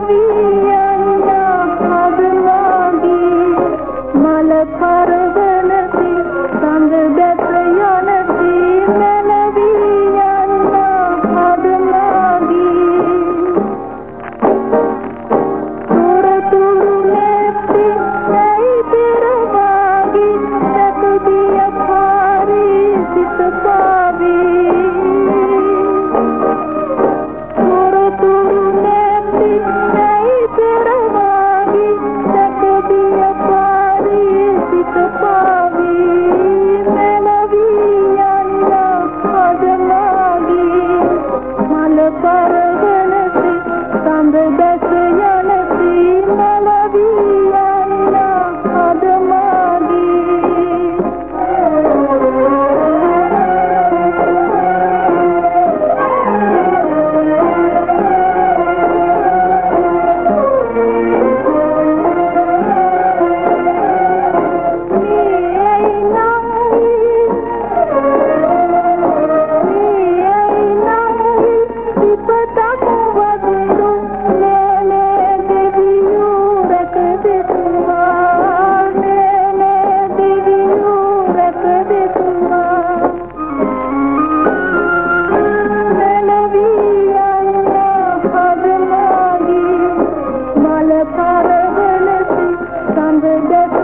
me Sunday.